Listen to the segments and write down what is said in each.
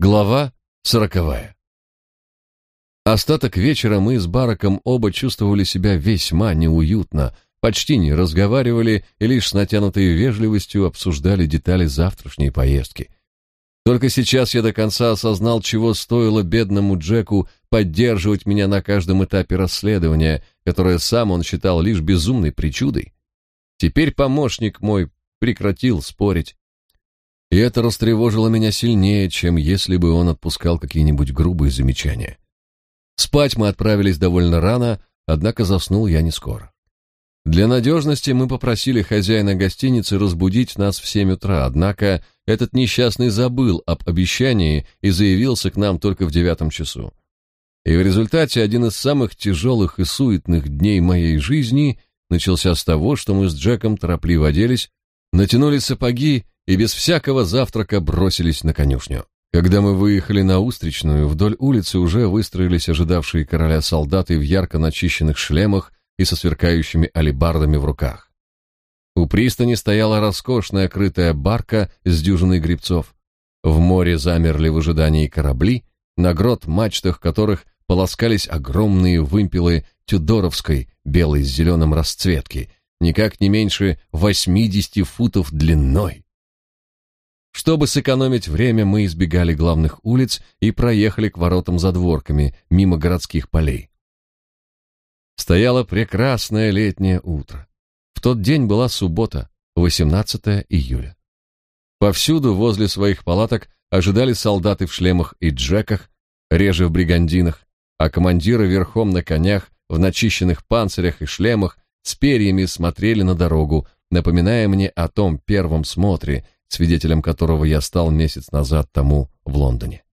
Глава сороковая. Остаток вечера мы с Бараком оба чувствовали себя весьма неуютно, почти не разговаривали и лишь с натянутой вежливостью обсуждали детали завтрашней поездки. Только сейчас я до конца осознал, чего стоило бедному Джеку поддерживать меня на каждом этапе расследования, которое сам он считал лишь безумной причудой. Теперь помощник мой прекратил спорить, и это растревожило меня сильнее, чем если бы он отпускал какие-нибудь грубые замечания. Спать мы отправились довольно рано, однако заснул я не скоро. Для надежности мы попросили хозяина гостиницы разбудить нас в семь утра, однако этот несчастный забыл об обещании и заявился к нам только в девятом часу. И в результате один из самых тяжелых и суетных дней моей жизни начался с того, что мы с Джеком торопливо оделись, натянули сапоги и без всякого завтрака бросились на конюшню. Когда мы выехали на Устричную, вдоль улицы уже выстроились ожидавшие короля солдаты в ярко начищенных шлемах и со сверкающими алебардами в руках. У пристани стояла роскошная крытая барка с дюжиной грибцов. В море замерли в ожидании корабли, на грот мачтах которых полоскались огромные вымпелы тюдоровской белой с зеленым расцветки, никак не меньше 80 футов длиной. Чтобы сэкономить время, мы избегали главных улиц и проехали к воротам за дворками, мимо городских полей. Стояло прекрасное летнее утро. В тот день была суббота, 18 июля. Повсюду возле своих палаток ожидали солдаты в шлемах и джеках, реже в бригандинах, а командиры верхом на конях, в начищенных панцирях и шлемах, с перьями смотрели на дорогу, напоминая мне о том первом смотре, свидетелем которого я стал месяц назад тому в Лондоне.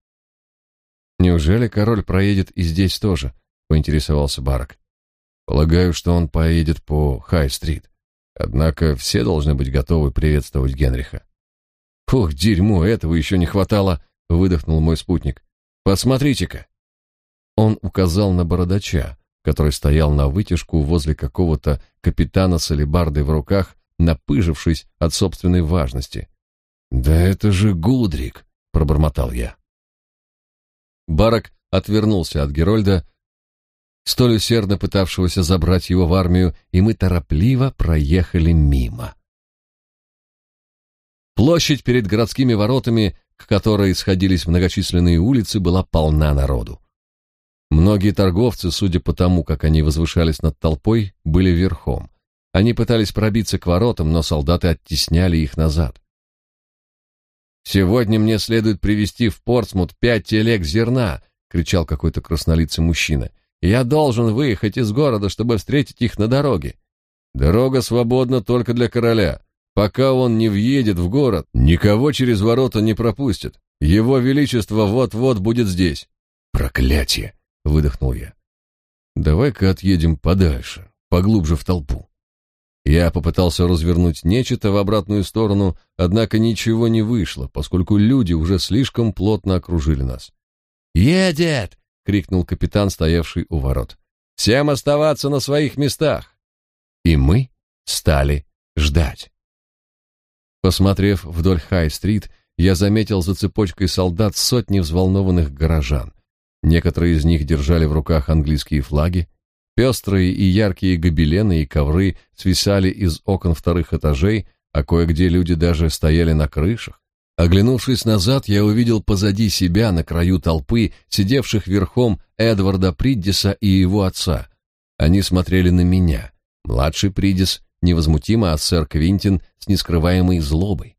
Неужели король проедет и здесь тоже? поинтересовался Барак. Полагаю, что он поедет по Хай-стрит. Однако все должны быть готовы приветствовать Генриха. Фух, дерьмо, этого еще не хватало, выдохнул мой спутник. Посмотрите-ка. Он указал на бородача, который стоял на вытяжку возле какого-то капитана с алебардой в руках, напыжившись от собственной важности. «Да это же Гудрик!» — пробормотал я. Барак отвернулся от Герольда, столь усердно пытавшегося забрать его в армию, и мы торопливо проехали мимо. Площадь перед городскими воротами, к которой сходились многочисленные улицы, была полна народу. Многие торговцы, судя по тому, как они возвышались над толпой, были верхом. Они пытались пробиться к воротам, но солдаты оттесняли их назад. Сегодня мне следует привезти в Портсмут пять телег зерна, кричал какой-то краснолицый мужчина. Я должен выехать из города, чтобы встретить их на дороге. Дорога свободна только для короля. Пока он не въедет в город, никого через ворота не пропустят. Его величество вот-вот будет здесь. Проклятие, выдохнул я. Давай-ка отъедем подальше, поглубже в толпу. Я попытался развернуть нечто в обратную сторону, однако ничего не вышло, поскольку люди уже слишком плотно окружили нас. «Едет!» — крикнул капитан, стоявший у ворот. «Всем оставаться на своих местах!» И мы стали ждать. Посмотрев вдоль Хай-стрит, я заметил за цепочкой солдат сотни взволнованных горожан. Некоторые из них держали в руках английские флаги, Пестрые и яркие гобелены и ковры свисали из окон вторых этажей, а кое-где люди даже стояли на крышах. Оглянувшись назад, я увидел позади себя, на краю толпы, сидевших верхом Эдварда Приддиса и его отца. Они смотрели на меня. Младший Приддис невозмутимо, а сэр Квинтин с нескрываемой злобой.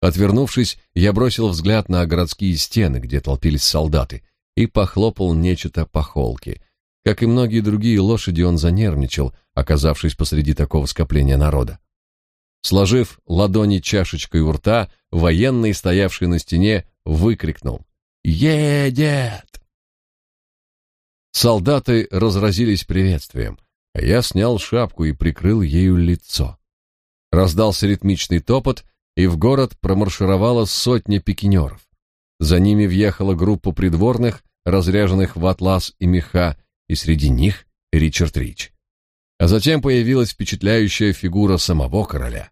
Отвернувшись, я бросил взгляд на городские стены, где толпились солдаты, и похлопал нечто по холке. Как и многие другие лошади, он занервничал, оказавшись посреди такого скопления народа. Сложив ладони чашечкой у рта, военный, стоявший на стене, выкрикнул «Едет!». Солдаты разразились приветствием, а я снял шапку и прикрыл ею лицо. Раздался ритмичный топот, и в город промаршировала сотня пикинеров. За ними въехала группа придворных, разряженных в атлас и меха, и среди них Ричард Рич. А затем появилась впечатляющая фигура самого короля.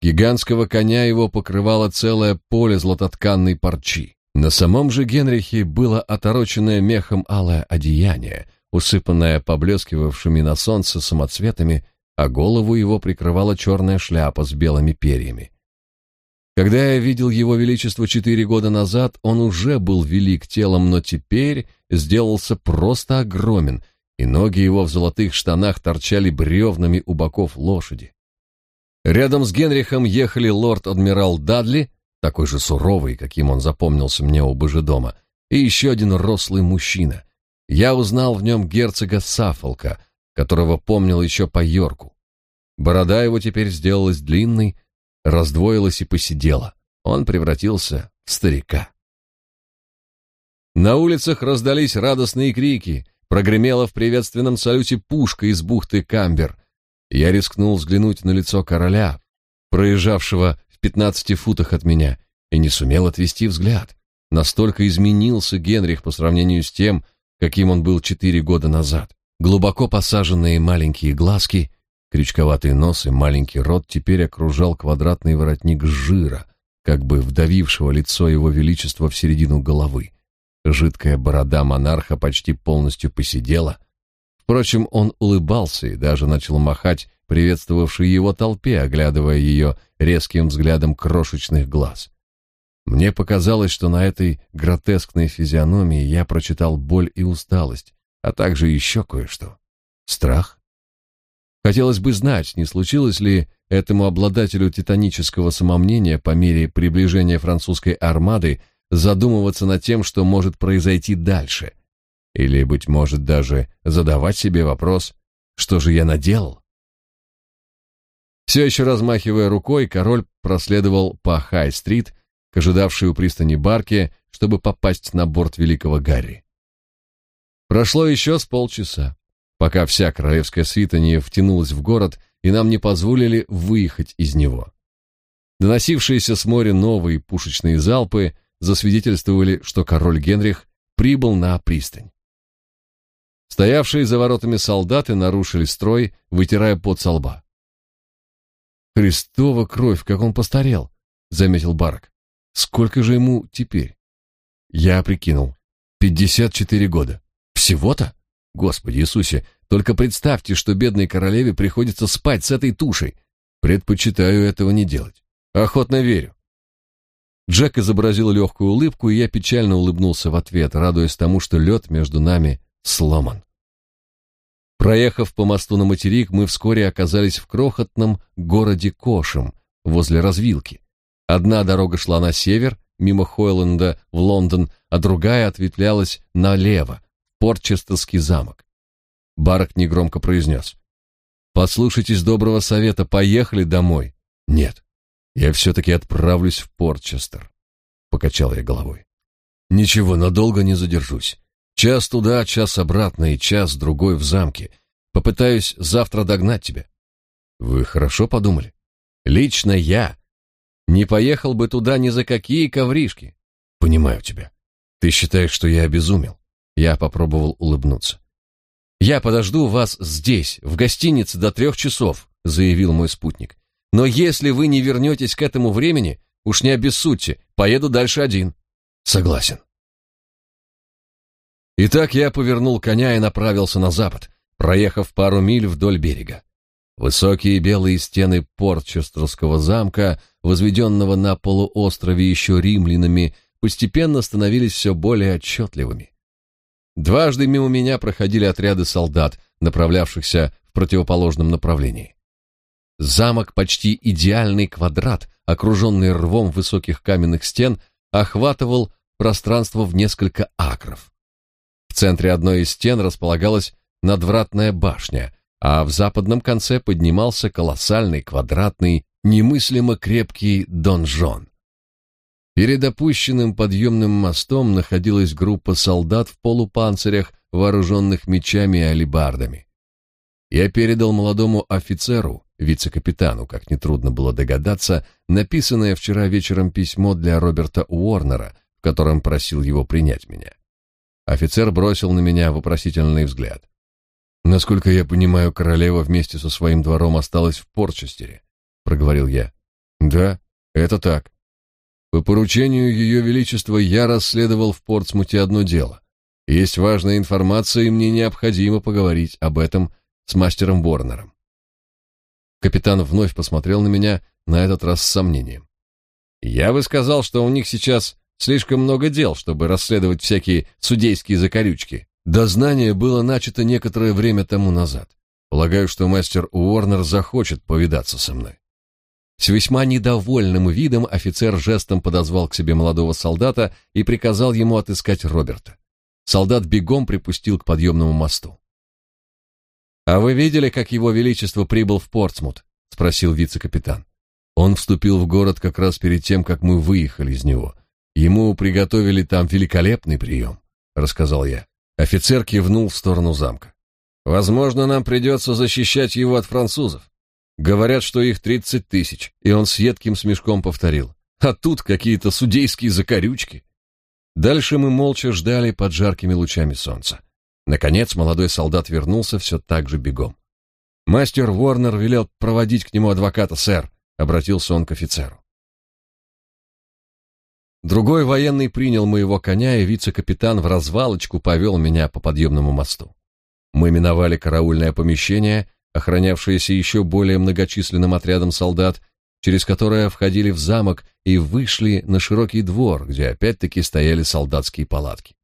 Гигантского коня его покрывало целое поле златотканной парчи. На самом же Генрихе было отороченное мехом алое одеяние, усыпанное поблескивавшими на солнце самоцветами, а голову его прикрывала черная шляпа с белыми перьями. Когда я видел его величество четыре года назад, он уже был велик телом, но теперь сделался просто огромен, и ноги его в золотых штанах торчали бревнами у боков лошади. Рядом с Генрихом ехали лорд-адмирал Дадли, такой же суровый, каким он запомнился мне у Божедома, и еще один рослый мужчина. Я узнал в нем герцога Саффолка, которого помнил еще по Йорку. Борода его теперь сделалась длинной, раздвоилась и посидела. Он превратился в старика. На улицах раздались радостные крики, прогремела в приветственном салюте пушка из бухты Камбер. Я рискнул взглянуть на лицо короля, проезжавшего в пятнадцати футах от меня, и не сумел отвести взгляд. Настолько изменился Генрих по сравнению с тем, каким он был четыре года назад. Глубоко посаженные маленькие глазки, крючковатый нос и маленький рот теперь окружал квадратный воротник жира, как бы вдавившего лицо его величества в середину головы. Жидкая борода монарха почти полностью посидела. Впрочем, он улыбался и даже начал махать приветствовавшей его толпе, оглядывая ее резким взглядом крошечных глаз. Мне показалось, что на этой гротескной физиономии я прочитал боль и усталость, а также еще кое-что. Страх? Хотелось бы знать, не случилось ли этому обладателю титанического самомнения по мере приближения французской армады задумываться над тем, что может произойти дальше. Или, быть может, даже задавать себе вопрос, что же я наделал? Все еще размахивая рукой, король проследовал по Хай-стрит к ожидавшей у пристани барке, чтобы попасть на борт великого Гарри. Прошло еще с полчаса, пока вся королевская свита не втянулась в город, и нам не позволили выехать из него. Доносившиеся с моря новые пушечные залпы засвидетельствовали, что король Генрих прибыл на пристань. Стоявшие за воротами солдаты нарушили строй, вытирая пот со лба. «Христова кровь, как он постарел!» — заметил Барак. «Сколько же ему теперь?» Я прикинул. «Пятьдесят четыре года. Всего-то? Господи Иисусе, только представьте, что бедной королеве приходится спать с этой тушей. Предпочитаю этого не делать. Охотно верю. Джек изобразил легкую улыбку, и я печально улыбнулся в ответ, радуясь тому, что лед между нами сломан. Проехав по мосту на материк, мы вскоре оказались в крохотном городе Кошем, возле развилки. Одна дорога шла на север, мимо Хойленда в Лондон, а другая ответвлялась налево, в Портчестерский замок. Барак негромко произнес. «Послушайтесь доброго совета, поехали домой». «Нет, я все-таки отправлюсь в Портчестер, покачал я головой. Ничего, надолго не задержусь. Час туда, час обратно и час другой в замке. Попытаюсь завтра догнать тебя. Вы хорошо подумали? Лично я не поехал бы туда ни за какие ковришки. Понимаю тебя. Ты считаешь, что я обезумел? Я попробовал улыбнуться. Я подожду вас здесь, в гостинице до трех часов, заявил мой спутник. Но если вы не вернетесь к этому времени, уж не обессудьте, поеду дальше один. Согласен. Итак, я повернул коня и направился на запад, проехав пару миль вдоль берега. Высокие белые стены Портчестерского замка, возведенного на полуострове еще римлянами, постепенно становились все более отчетливыми. Дважды мимо меня проходили отряды солдат, направлявшихся в противоположном направлении. Замок, почти идеальный квадрат, окруженный рвом высоких каменных стен, охватывал пространство в несколько акров. В центре одной из стен располагалась надвратная башня, а в западном конце поднимался колоссальный квадратный, немыслимо крепкий донжон. Перед опущенным подъемным мостом находилась группа солдат в полупанцирях, вооруженных мечами и алебардами. Я передал молодому офицеру, вице-капитану, как нетрудно было догадаться, написанное вчера вечером письмо для Роберта Уорнера, в котором просил его принять меня. Офицер бросил на меня вопросительный взгляд. Насколько я понимаю, королева вместе со своим двором осталась в Порчестере, проговорил я. Да, это так. По поручению Ее Величества я расследовал в Портсмуте одно дело. Есть важная информация, и мне необходимо поговорить об этом с мастером Ворнером. Капитан вновь посмотрел на меня, на этот раз с сомнением. Я бы сказал, что у них сейчас слишком много дел, чтобы расследовать всякие судейские закорючки. Дознание было начато некоторое время тому назад. Полагаю, что мастер Уорнер захочет повидаться со мной. С весьма недовольным видом офицер жестом подозвал к себе молодого солдата и приказал ему отыскать Роберта. Солдат бегом припустил к подъемному мосту. «А вы видели, как его величество прибыл в Портсмут?» — спросил вице-капитан. Он вступил в город как раз перед тем, как мы выехали из него. Ему приготовили там великолепный прием», — рассказал я. Офицер кивнул в сторону замка. «Возможно, нам придется защищать его от французов. Говорят, что их тридцать тысяч, и он с едким смешком повторил. А тут какие-то судейские закорючки. Дальше мы молча ждали под жаркими лучами солнца. Наконец молодой солдат вернулся все так же бегом. «Мастер Ворнер велел проводить к нему адвоката, сэр», — обратился он к офицеру. Другой военный принял моего коня, и вице-капитан в развалочку повел меня по подъемному мосту. Мы миновали караульное помещение, охранявшееся еще более многочисленным отрядом солдат, через которое входили в замок и вышли на широкий двор, где опять-таки стояли солдатские палатки.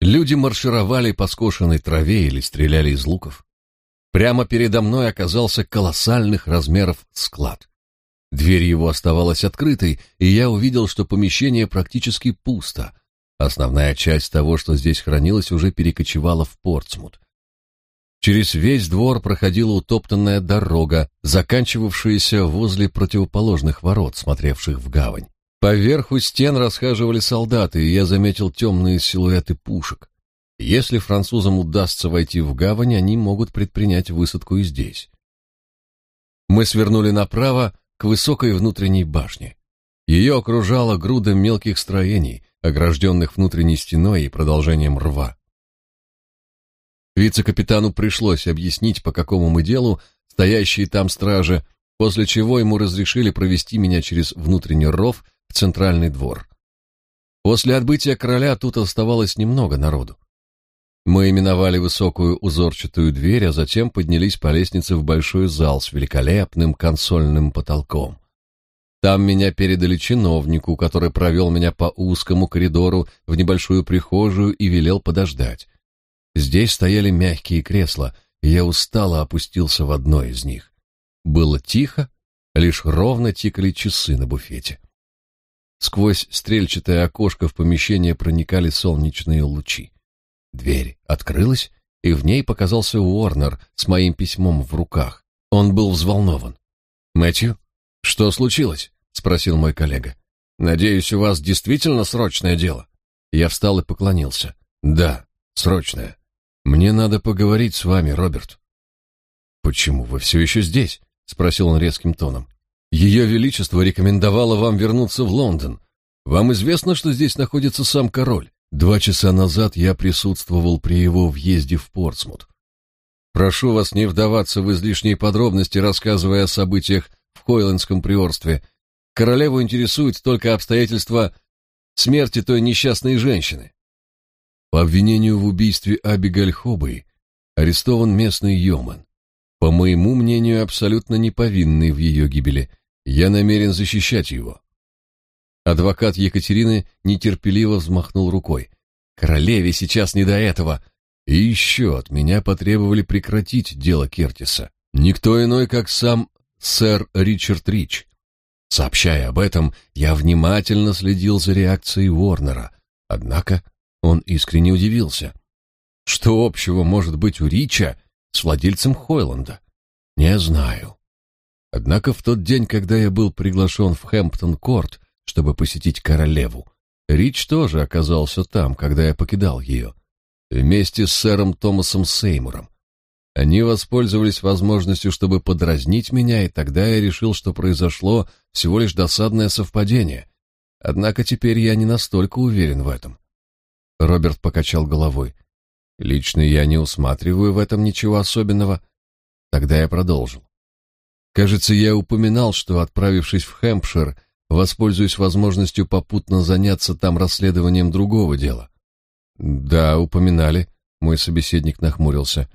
Люди маршировали по скошенной траве или стреляли из луков. Прямо передо мной оказался колоссальных размеров склад. Дверь его оставалась открытой, и я увидел, что помещение практически пусто. Основная часть того, что здесь хранилось, уже перекочевала в Портсмут. Через весь двор проходила утоптанная дорога, заканчивавшаяся возле противоположных ворот, смотревших в гавань. Поверху стен расхаживали солдаты, и я заметил темные силуэты пушек. Если французам удастся войти в гавань, они могут предпринять высадку и здесь. Мы свернули направо к высокой внутренней башне. Ее окружала груда мелких строений, огражденных внутренней стеной и продолжением рва. Вице-капитану пришлось объяснить, по какому мы делу, стоящие там стражи, после чего ему разрешили провести меня через внутренний ров в центральный двор. После отбытия короля тут оставалось немного народу. Мы именовали высокую узорчатую дверь, а затем поднялись по лестнице в большой зал с великолепным консольным потолком. Там меня передали чиновнику, который провел меня по узкому коридору в небольшую прихожую и велел подождать. Здесь стояли мягкие кресла, и я устало опустился в одно из них. Было тихо, лишь ровно тикали часы на буфете. Сквозь стрельчатое окошко в помещение проникали солнечные лучи. Дверь открылась, и в ней показался Уорнер с моим письмом в руках. Он был взволнован. «Мэтью, что случилось?» — спросил мой коллега. «Надеюсь, у вас действительно срочное дело?» Я встал и поклонился. «Да, срочное. Мне надо поговорить с вами, Роберт». «Почему вы все еще здесь?» — спросил он резким тоном. «Ее Величество рекомендовало вам вернуться в Лондон. Вам известно, что здесь находится сам король?» Два часа назад я присутствовал при его въезде в Портсмут. Прошу вас не вдаваться в излишние подробности, рассказывая о событиях в Хойлендском приорстве. Королеву интересуют только обстоятельства смерти той несчастной женщины. По обвинению в убийстве Абигаль Хобой арестован местный Йоман. По моему мнению, абсолютно неповинный в ее гибели. Я намерен защищать его. Адвокат Екатерины нетерпеливо взмахнул рукой. Королеве сейчас не до этого. И еще от меня потребовали прекратить дело Кертиса. Никто иной, как сам сэр Ричард Рич. Сообщая об этом, я внимательно следил за реакцией Уорнера. Однако он искренне удивился. Что общего может быть у Рича с владельцем Хойланда? Не знаю. Однако в тот день, когда я был приглашен в Хэмптон-Корт, чтобы посетить королеву. Рич тоже оказался там, когда я покидал ее, вместе с сэром Томасом Сеймуром. Они воспользовались возможностью, чтобы подразнить меня, и тогда я решил, что произошло всего лишь досадное совпадение. Однако теперь я не настолько уверен в этом. Роберт покачал головой. Лично я не усматриваю в этом ничего особенного. Тогда я продолжил. Кажется, я упоминал, что, отправившись в Хэмпшир, воспользуюсь возможностью попутно заняться там расследованием другого дела. Да, упоминали, мой собеседник нахмурился.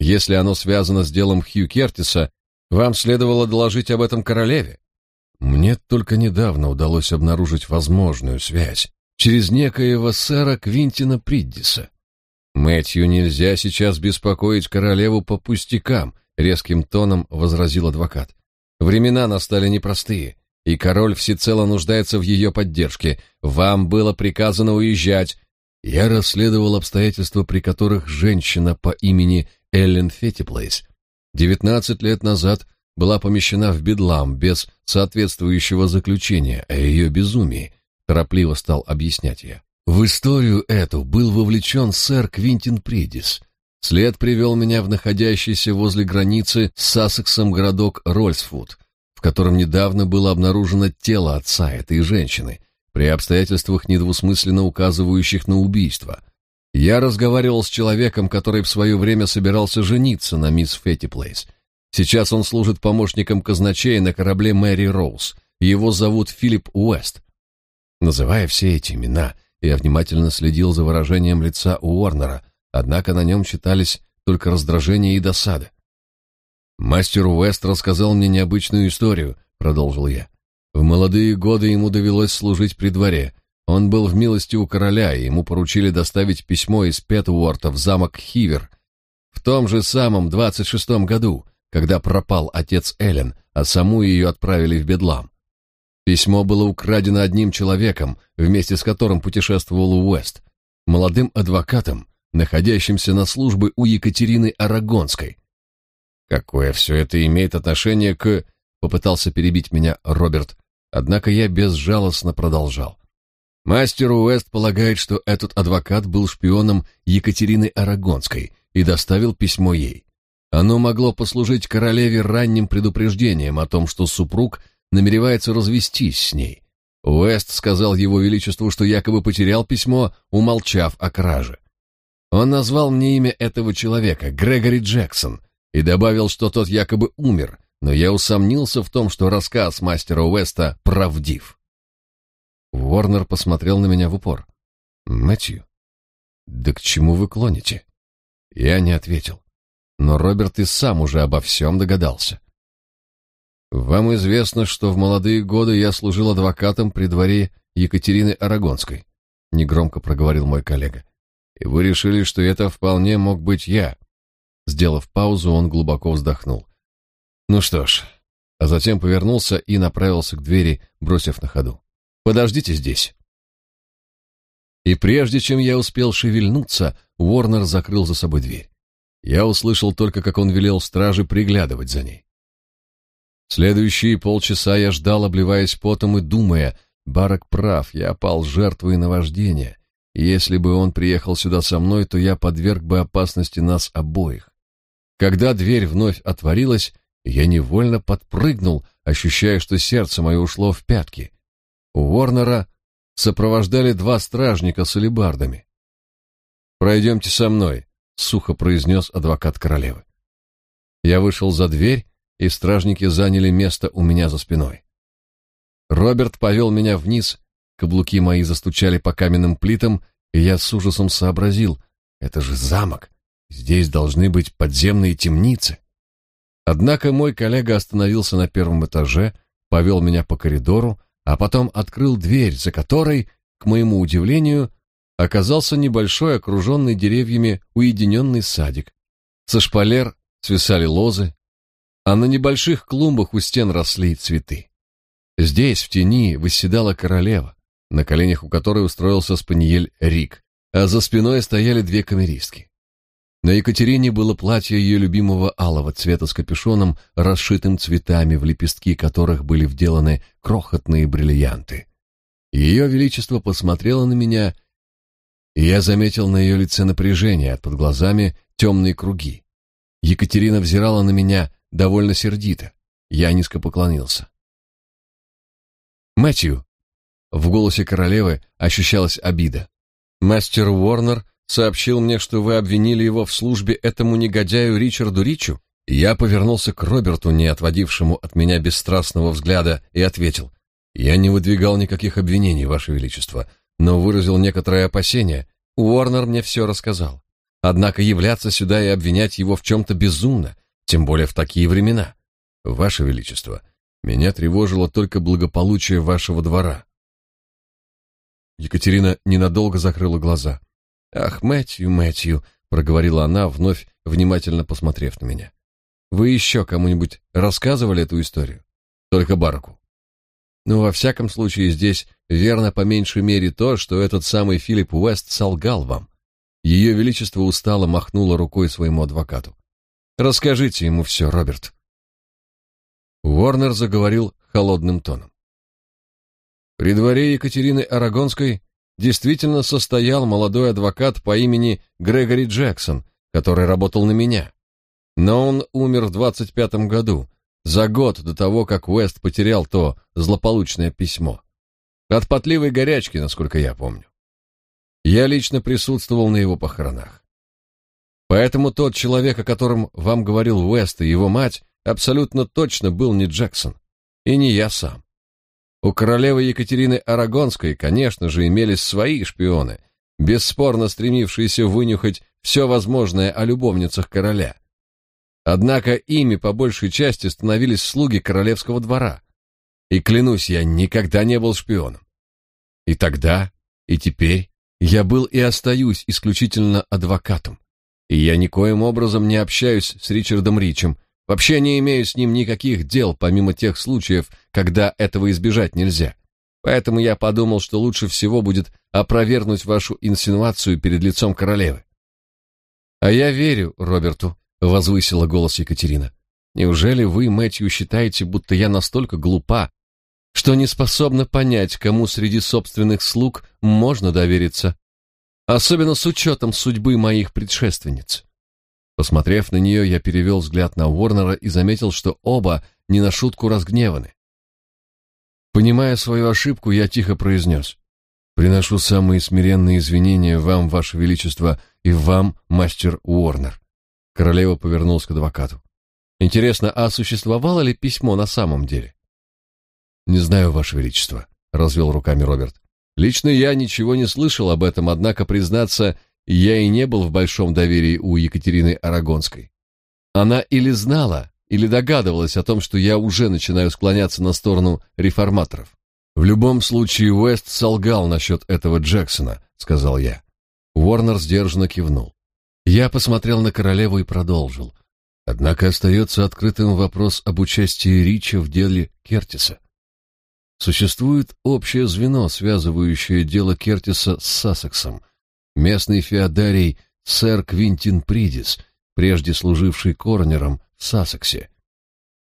Если оно связано с делом Хью Кертиса, вам следовало доложить об этом королеве. Мне только недавно удалось обнаружить возможную связь через некоего сэра Квинтина Приддиса. Мэтью нельзя сейчас беспокоить королеву по пустякам, резким тоном возразил адвокат. Времена настали непростые, и король всецело нуждается в ее поддержке. Вам было приказано уезжать. Я расследовал обстоятельства, при которых женщина по имени Эллен Феттиплейс 19 лет назад была помещена в бедлам без соответствующего заключения о ее безумии, торопливо стал объяснять я. В историю эту был вовлечен сэр Квинтин Придис. След привел меня в находящийся возле границы с Сассексом городок Рольсфуд, в котором недавно было обнаружено тело отца этой женщины, при обстоятельствах недвусмысленно указывающих на убийство. Я разговаривал с человеком, который в свое время собирался жениться на мисс Феттиплейс. Сейчас он служит помощником казначея на корабле Мэри Роуз. Его зовут Филипп Уэст. Называя все эти имена, я внимательно следил за выражением лица Уорнера, однако на нем читались только раздражение и досада. «Мастер Уэст рассказал мне необычную историю», — продолжил я. «В молодые годы ему довелось служить при дворе. Он был в милости у короля, и ему поручили доставить письмо из Петуорта в замок Хивер. В том же самом двадцать шестом году, когда пропал отец Эллен, а саму ее отправили в Бедлам. Письмо было украдено одним человеком, вместе с которым путешествовал Уэст, молодым адвокатом, находящимся на службе у Екатерины Арагонской. Какое все это имеет отношение к... Попытался перебить меня Роберт, однако я безжалостно продолжал. Мастер Уэст полагает, что этот адвокат был шпионом Екатерины Арагонской и доставил письмо ей. Оно могло послужить королеве ранним предупреждением о том, что супруг намеревается развестись с ней. Уэст сказал его величеству, что якобы потерял письмо, умолчав о краже. Он назвал мне имя этого человека, Грегори Джексон, и добавил, что тот якобы умер, но я усомнился в том, что рассказ мастера Уэста правдив. Уорнер посмотрел на меня в упор. «Мэтью, да к чему вы клоните?» Я не ответил но Роберт и сам уже обо всем догадался. Вам известно, что в молодые годы я служил адвокатом при дворе Екатерины Арагонской, негромко проговорил мой коллега. И вы решили, что это вполне мог быть я. Сделав паузу, он глубоко вздохнул. Ну что ж, а затем повернулся и направился к двери, бросив на ходу: "Подождите здесь". И прежде чем я успел шевельнуться, Уорнер закрыл за собой дверь. Я услышал только, как он велел страже приглядывать за ней. Следующие полчаса я ждал, обливаясь потом и думая, Барак прав, я опал жертвой наваждения. Если бы он приехал сюда со мной, то я подверг бы опасности нас обоих. Когда дверь вновь отворилась, я невольно подпрыгнул, ощущая, что сердце мое ушло в пятки. У Ворнера сопровождали два стражника с алебардами. «Пройдемте со мной», сухо произнес адвокат королевы. Я вышел за дверь, и стражники заняли место у меня за спиной. Роберт повел меня вниз, каблуки мои застучали по каменным плитам, и я с ужасом сообразил, это же замок, здесь должны быть подземные темницы. Однако мой коллега остановился на первом этаже, повел меня по коридору, а потом открыл дверь, за которой, к моему удивлению, оказался небольшой, окруженный деревьями, уединенный садик. Со шпалер свисали лозы, а на небольших клумбах у стен росли цветы. Здесь, в тени, восседала королева, на коленях у которой устроился спаниель Рик, а за спиной стояли две камеристки. На Екатерине было платье ее любимого алого цвета с капюшоном, расшитым цветами, в лепестки которых были вделаны крохотные бриллианты. Ее величество посмотрело на меня и я заметил на ее лице напряжение, под глазами темные круги. Екатерина взирала на меня довольно сердито. Я низко поклонился. «Мэтью!» В голосе королевы ощущалась обида. «Мастер Уорнер сообщил мне, что вы обвинили его в службе этому негодяю Ричарду Ричу?» Я повернулся к Роберту, не отводившему от меня бесстрастного взгляда, и ответил. Я не выдвигал никаких обвинений, Ваше Величество, но выразил некоторое опасение. Уорнер мне все рассказал. Однако являться сюда и обвинять его в чем-то безумно, тем более в такие времена. Ваше Величество, меня тревожило только благополучие вашего двора. Екатерина ненадолго закрыла глаза. «Ах, Мэтью, Мэтью», — проговорила она, вновь внимательно посмотрев на меня. «Вы еще кому-нибудь рассказывали эту историю?» «Только Бараку». «Ну, во всяком случае, здесь верно по меньшей мере то, что этот самый Филипп Уэст солгал вам». Ее Величество устало махнуло рукой своему адвокату. «Расскажите ему все, Роберт». Уорнер заговорил холодным тоном. При дворе Екатерины Арагонской действительно состоял молодой адвокат по имени Грегори Джексон, который работал на меня. Но он умер в 25-м году, за год до того, как Уэст потерял то злополучное письмо. От потливой горячки, насколько я помню. Я лично присутствовал на его похоронах. Поэтому тот человек, о котором вам говорил Уэст и его мать, абсолютно точно был не Джексон. И не я сам. У королевы Екатерины Арагонской, конечно же, имелись свои шпионы, бесспорно стремившиеся вынюхать все возможное о любовницах короля. Однако ими по большей части становились слуги королевского двора. И клянусь, я никогда не был шпионом. И тогда, и теперь я был и остаюсь исключительно адвокатом. И я никоим образом не общаюсь с Ричардом Ричем, Вообще не имею с ним никаких дел, помимо тех случаев, когда этого избежать нельзя. Поэтому я подумал, что лучше всего будет опровергнуть вашу инсинуацию перед лицом королевы. А я верю Роберту, возвысила голос Екатерина. Неужели вы, Мэтью, считаете, будто я настолько глупа, что не способна понять, кому среди собственных слуг можно довериться, особенно с учетом судьбы моих предшественниц? Посмотрев на нее, я перевел взгляд на Уорнера и заметил, что оба не на шутку разгневаны. Понимая свою ошибку, я тихо произнес. «Приношу самые смиренные извинения вам, ваше величество, и вам, мастер Уорнер». Королева повернулась к адвокату. «Интересно, а существовало ли письмо на самом деле?» «Не знаю, ваше величество», — развел руками Роберт. «Лично я ничего не слышал об этом, однако, признаться, я и не был в большом доверии у Екатерины Арагонской. Она или знала, или догадывалась о том, что я уже начинаю склоняться на сторону реформаторов. В любом случае Уэст солгал насчет этого Джексона, сказал я. Уорнер сдержанно кивнул. Я посмотрел на королеву и продолжил. Однако остается открытым вопрос об участии Рича в деле Кертиса. Существует общее звено, связывающее дело Кертиса с Сассексом, местный феодарий сэр Квинтин Придис, прежде служивший корнером в Сассексе.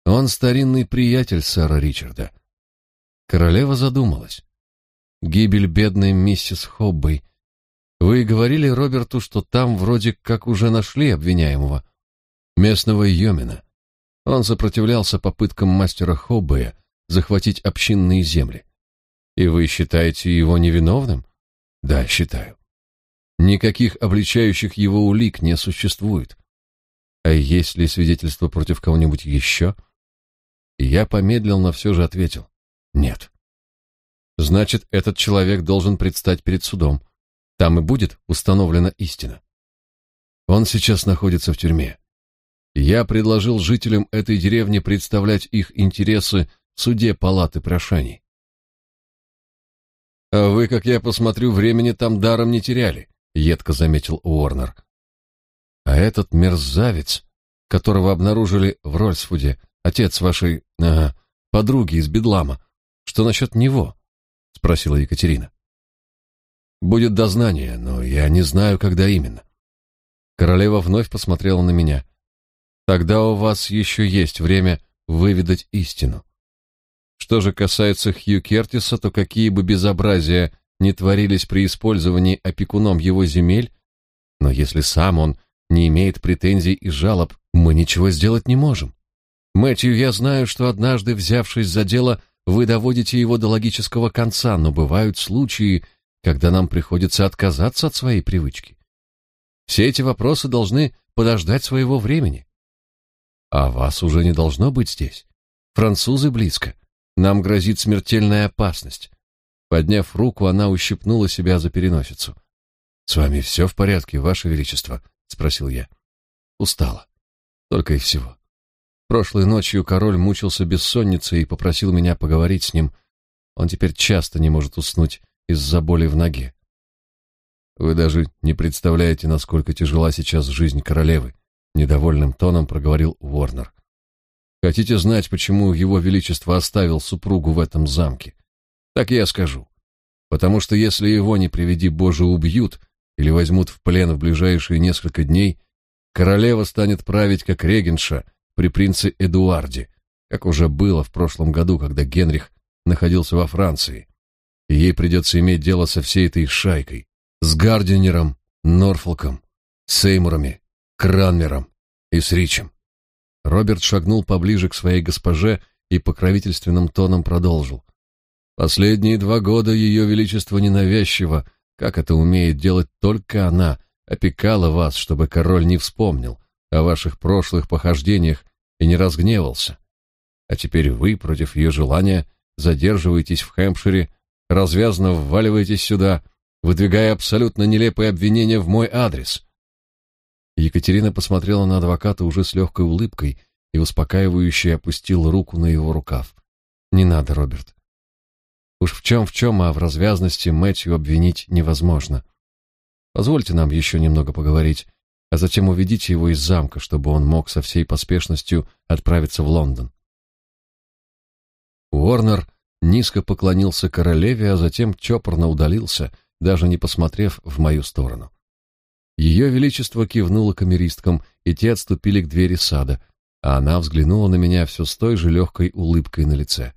Он старинный приятель сэра Ричарда. Королева задумалась. Гибель бедной миссис Хоббей. Вы говорили Роберту, что там вроде как уже нашли обвиняемого, местного Йомина. Он сопротивлялся попыткам мастера Хоббея захватить общинные земли. И вы считаете его невиновным? Да, считаю. Никаких обличающих его улик не существует. А есть ли свидетельство против кого-нибудь еще? я помедлил, но все же ответил. Нет. Значит, этот человек должен предстать перед судом. Там и будет установлена истина. Он сейчас находится в тюрьме. Я предложил жителям этой деревни представлять их интересы суде палаты прошений. А вы, как я посмотрю, времени там даром не теряли едко заметил Уорнер. А этот мерзавец, которого обнаружили в Рольсфуде, отец вашей ага, подруги из Бедлама, что насчет него? спросила Екатерина. Будет дознание, но я не знаю, когда именно. Королева вновь посмотрела на меня. Тогда у вас еще есть время выведать истину. Что же касается Хью Кертиса, то какие бы безобразия не творились при использовании опекуном его земель, но если сам он не имеет претензий и жалоб, мы ничего сделать не можем. Мэтью, я знаю, что однажды, взявшись за дело, вы доводите его до логического конца, но бывают случаи, когда нам приходится отказаться от своей привычки. Все эти вопросы должны подождать своего времени. А вас уже не должно быть здесь. Французы близко. Нам грозит смертельная опасность. Подняв руку, она ущипнула себя за переносицу. С вами все в порядке, ваше величество, спросил я. Устала. Только и всего. Прошлой ночью король мучился бессонницей и попросил меня поговорить с ним. Он теперь часто не может уснуть из-за боли в ноге. Вы даже не представляете, насколько тяжела сейчас жизнь королевы, недовольным тоном проговорил Уорнер. Хотите знать, почему его величество оставил супругу в этом замке? Так я скажу. Потому что если его не приведи Боже убьют или возьмут в плен в ближайшие несколько дней, королева станет править как регенша при принце Эдуарде, как уже было в прошлом году, когда Генрих находился во Франции. И ей придется иметь дело со всей этой шайкой, с Гардинером, Норфолком, Сеймурами, Кранмером и с Ричем. Роберт шагнул поближе к своей госпоже и покровительственным тоном продолжил. Последние два года ее величество ненавязчиво, как это умеет делать только она, опекала вас, чтобы король не вспомнил о ваших прошлых похождениях и не разгневался. А теперь вы, против ее желания, задерживаетесь в Хэмпшире, развязно вваливаетесь сюда, выдвигая абсолютно нелепые обвинения в мой адрес. Екатерина посмотрела на адвоката уже с легкой улыбкой и успокаивающе опустила руку на его рукав. «Не надо, Роберт. Уж в чем в чем, а в развязности Мэтью обвинить невозможно. Позвольте нам еще немного поговорить, а затем уведите его из замка, чтобы он мог со всей поспешностью отправиться в Лондон. Уорнер низко поклонился королеве, а затем чопорно удалился, даже не посмотрев в мою сторону. Ее величество кивнуло камеристкам, и те отступили к двери сада, а она взглянула на меня все с той же легкой улыбкой на лице.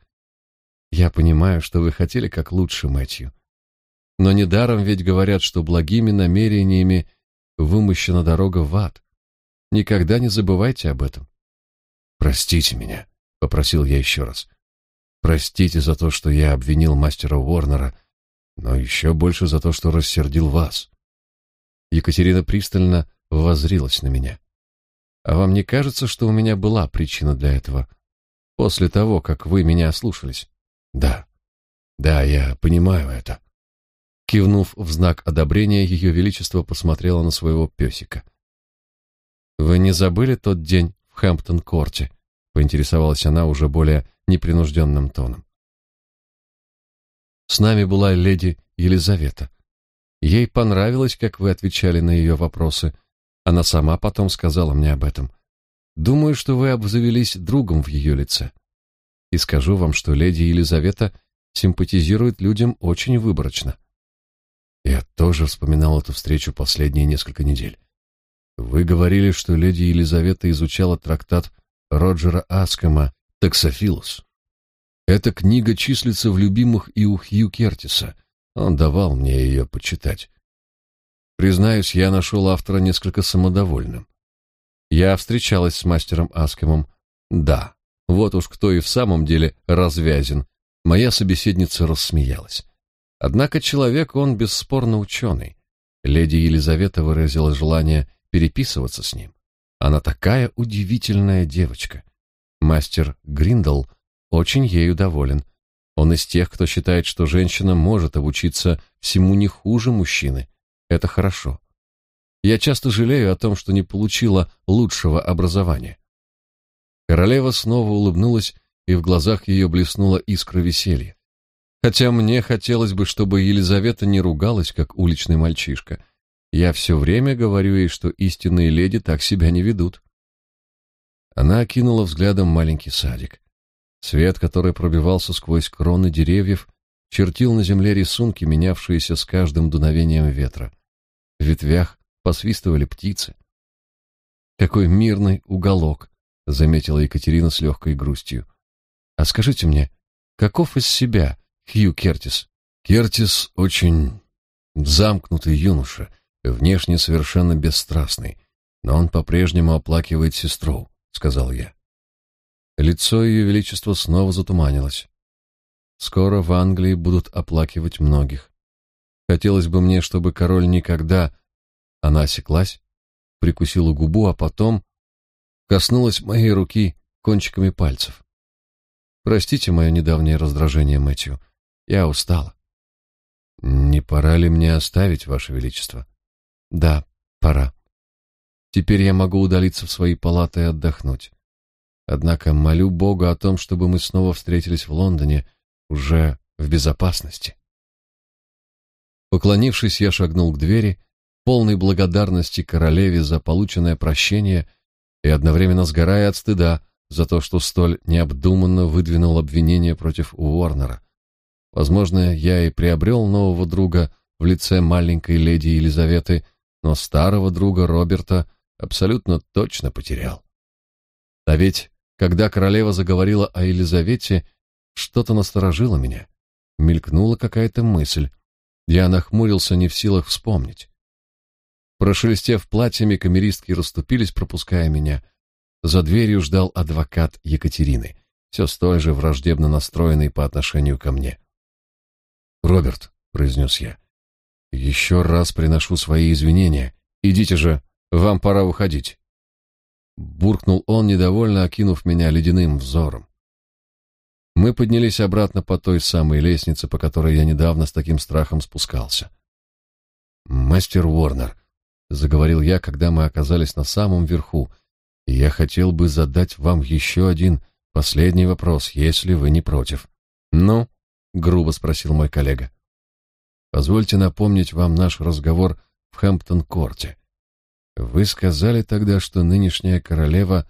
Я понимаю, что вы хотели как лучше, Мэтью. Но недаром ведь говорят, что благими намерениями вымощена дорога в ад. Никогда не забывайте об этом. Простите меня, попросил я еще раз. Простите за то, что я обвинил мастера Уорнера, но еще больше за то, что рассердил вас. Екатерина пристально воззрилась на меня. А вам не кажется, что у меня была причина для этого? После того, как вы меня ослушались? Да. Да, я понимаю это. Кивнув в знак одобрения, ее величество посмотрело на своего песика. Вы не забыли тот день в Хэмптон-корте? поинтересовалась она уже более непринужденным тоном. С нами была леди Елизавета. Ей понравилось, как вы отвечали на ее вопросы. Она сама потом сказала мне об этом. Думаю, что вы обзавелись другом в ее лице. И скажу вам, что леди Елизавета симпатизирует людям очень выборочно. Я тоже вспоминал эту встречу последние несколько недель. Вы говорили, что леди Елизавета изучала трактат Роджера Аскома «Таксофилос». Эта книга числится в любимых и у Хью Кертиса. Он давал мне ее почитать. Признаюсь, я нашел автора несколько самодовольным. Я встречалась с мастером Аскомом. Да, вот уж кто и в самом деле развязен. Моя собеседница рассмеялась. Однако человек он бесспорно ученый. Леди Елизавета выразила желание переписываться с ним. Она такая удивительная девочка. Мастер Гриндл очень ею доволен. Он из тех, кто считает, что женщина может обучиться всему не хуже мужчины. Это хорошо. Я часто жалею о том, что не получила лучшего образования. Королева снова улыбнулась, и в глазах ее блеснула искра веселья. Хотя мне хотелось бы, чтобы Елизавета не ругалась, как уличный мальчишка. Я все время говорю ей, что истинные леди так себя не ведут. Она окинула взглядом маленький садик. Свет, который пробивался сквозь кроны деревьев, чертил на земле рисунки, менявшиеся с каждым дуновением ветра. В ветвях посвистывали птицы. Какой мирный уголок, заметила Екатерина с легкой грустью. А скажите мне, каков из себя Хью Кертис? Кертис очень замкнутый юноша, внешне совершенно бесстрастный, но он по-прежнему оплакивает сестру, сказал я. Лицо ее величества снова затуманилось. Скоро в Англии будут оплакивать многих. Хотелось бы мне, чтобы король никогда Она осеклась, прикусила губу, а потом коснулась моей руки кончиками пальцев. Простите мое недавнее раздражение, Мэтью. Я устала. Не пора ли мне оставить, Ваше Величество? Да, пора. Теперь я могу удалиться в свои палаты и отдохнуть. Однако молю Бога о том, чтобы мы снова встретились в Лондоне уже в безопасности. Поклонившись, я шагнул к двери, полной благодарности королеве за полученное прощение и одновременно сгорая от стыда за то, что столь необдуманно выдвинул обвинение против Уорнера. Возможно, я и приобрел нового друга в лице маленькой леди Елизаветы, но старого друга Роберта абсолютно точно потерял. А ведь, когда королева заговорила о Елизавете, что-то насторожило меня. Мелькнула какая-то мысль. Я нахмурился, не в силах вспомнить. Прошелестев платьями, камеристки расступились, пропуская меня. За дверью ждал адвокат Екатерины, все столь же враждебно настроенный по отношению ко мне. «Роберт», — произнес я, — «еще раз приношу свои извинения. Идите же, вам пора уходить». Буркнул он, недовольно окинув меня ледяным взором. Мы поднялись обратно по той самой лестнице, по которой я недавно с таким страхом спускался. «Мастер Уорнер», — заговорил я, когда мы оказались на самом верху, — «я хотел бы задать вам еще один последний вопрос, если вы не против». «Ну?» — грубо спросил мой коллега. «Позвольте напомнить вам наш разговор в Хэмптон-корте. Вы сказали тогда, что нынешняя королева,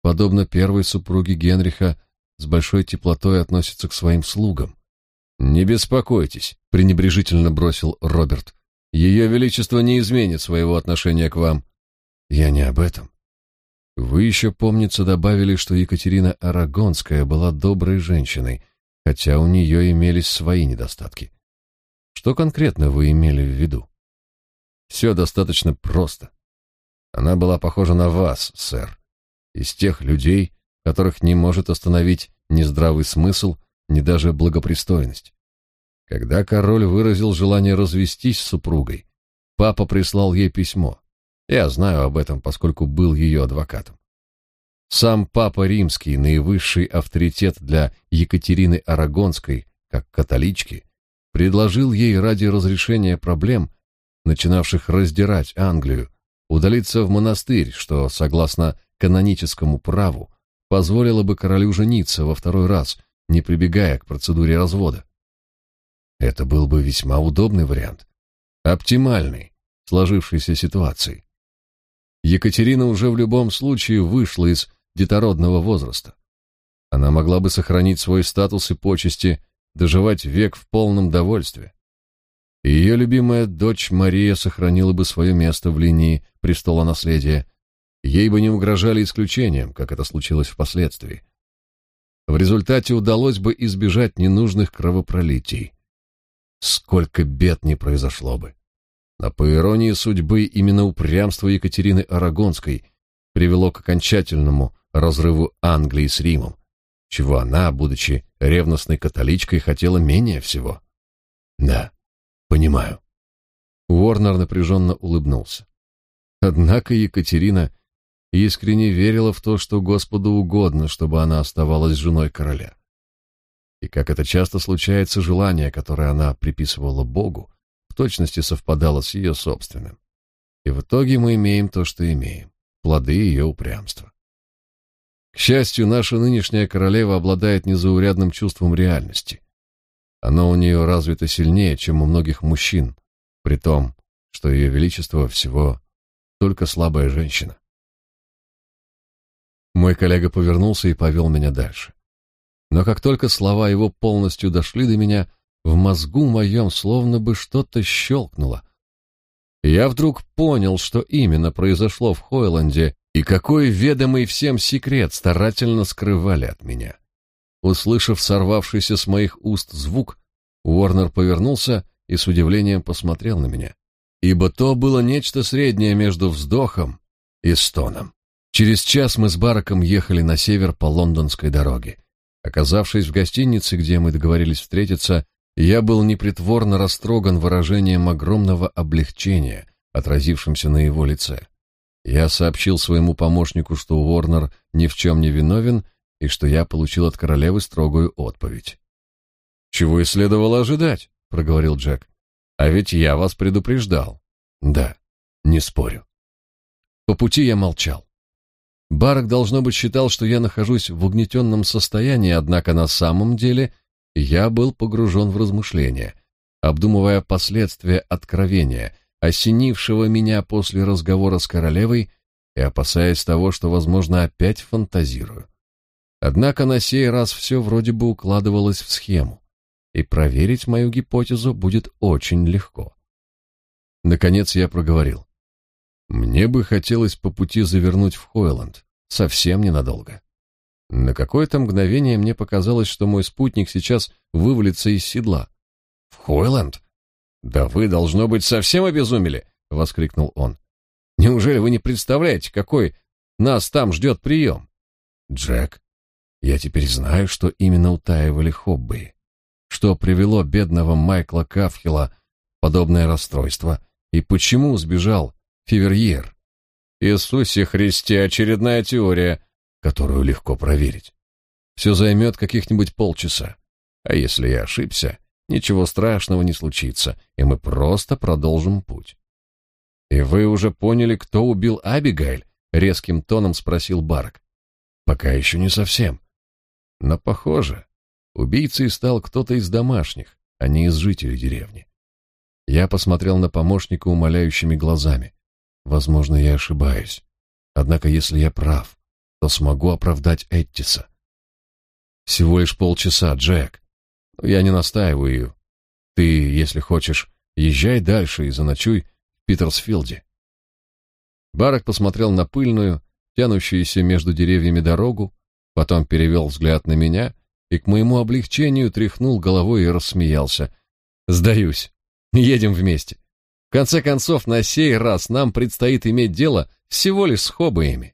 подобно первой супруге Генриха, с большой теплотой относится к своим слугам. Не беспокойтесь, пренебрежительно бросил Роберт. Ее величество не изменит своего отношения к вам. Я не об этом. Вы еще, помнится, добавили, что Екатерина Арагонская была доброй женщиной, хотя у нее имелись свои недостатки. Что конкретно вы имели в виду? Все достаточно просто. Она была похожа на вас, сэр, из тех людей, которых не может остановить ни здравый смысл, ни даже благопристойность. Когда король выразил желание развестись с супругой, папа прислал ей письмо. Я знаю об этом, поскольку был ее адвокатом. Сам папа римский, наивысший авторитет для Екатерины Арагонской, как католички, предложил ей ради разрешения проблем, начинавших раздирать Англию, удалиться в монастырь, что, согласно каноническому праву, позволило бы королю жениться во второй раз, не прибегая к процедуре развода. Это был бы весьма удобный вариант, оптимальный в сложившейся ситуации. Екатерина уже в любом случае вышла из детородного возраста. Она могла бы сохранить свой статус и почести, доживать век в полном довольстве. Ее любимая дочь Мария сохранила бы свое место в линии престола наследия, ей бы не угрожали исключением, как это случилось впоследствии. В результате удалось бы избежать ненужных кровопролитий. Сколько бед не произошло бы. Но по иронии судьбы именно упрямство Екатерины Арагонской привело к окончательному разрыву Англии с Римом, чего она, будучи ревностной католичкой, хотела менее всего. Да, понимаю. Уорнер напряженно улыбнулся. Однако Екатерина искренне верила в то, что Господу угодно, чтобы она оставалась женой короля. И как это часто случается, желание, которое она приписывала Богу, в точности совпадало с ее собственным. И в итоге мы имеем то, что имеем плоды ее упрямства. К счастью, наша нынешняя королева обладает незаурядным чувством реальности. Оно у нее развито сильнее, чем у многих мужчин, при том, что ее величество всего только слабая женщина. Мой коллега повернулся и повел меня дальше. Но как только слова его полностью дошли до меня, в мозгу моем словно бы что-то щелкнуло. Я вдруг понял, что именно произошло в Хойланде и какой ведомый всем секрет старательно скрывали от меня. Услышав сорвавшийся с моих уст звук, Уорнер повернулся и с удивлением посмотрел на меня, ибо то было нечто среднее между вздохом и стоном. Через час мы с Бараком ехали на север по лондонской дороге. Оказавшись в гостинице, где мы договорились встретиться, я был непритворно растроган выражением огромного облегчения, отразившимся на его лице. Я сообщил своему помощнику, что Уорнер ни в чем не виновен, и что я получил от королевы строгую отповедь. «Чего и следовало ожидать», — проговорил Джек. «А ведь я вас предупреждал». «Да, не спорю». По пути я молчал. Барак, должно быть, считал, что я нахожусь в угнетенном состоянии, однако на самом деле я был погружен в размышления, обдумывая последствия откровения, осенившего меня после разговора с королевой и опасаясь того, что, возможно, опять фантазирую. Однако на сей раз все вроде бы укладывалось в схему, и проверить мою гипотезу будет очень легко. Наконец я проговорил. Мне бы хотелось по пути завернуть в Хойланд, совсем ненадолго. На какое-то мгновение мне показалось, что мой спутник сейчас вывалится из седла. В Хойланд? Да вы должно быть совсем обезумели, воскликнул он. Неужели вы не представляете, какой нас там ждет прием?» Джек, я теперь знаю, что именно утаивали хобби, что привело бедного Майкла Кафхила в подобное расстройство и почему сбежал Фиверьер. Иисусе Христе, очередная теория, которую легко проверить. Все займет каких-нибудь полчаса. А если я ошибся, ничего страшного не случится, и мы просто продолжим путь. И вы уже поняли, кто убил Абигайль? резким тоном спросил Барк. Пока еще не совсем. Но похоже, убийцей стал кто-то из домашних, а не из жителей деревни. Я посмотрел на помощника умоляющими глазами. Возможно, я ошибаюсь. Однако, если я прав, то смогу оправдать Эттиса. Всего лишь полчаса, Джек. Я не настаиваю. Ты, если хочешь, езжай дальше и заночуй в Питерсфилде. Барак посмотрел на пыльную, тянущуюся между деревьями дорогу, потом перевел взгляд на меня и к моему облегчению тряхнул головой и рассмеялся. Сдаюсь. Едем вместе. В конце концов, на сей раз нам предстоит иметь дело всего лишь с хоббиями.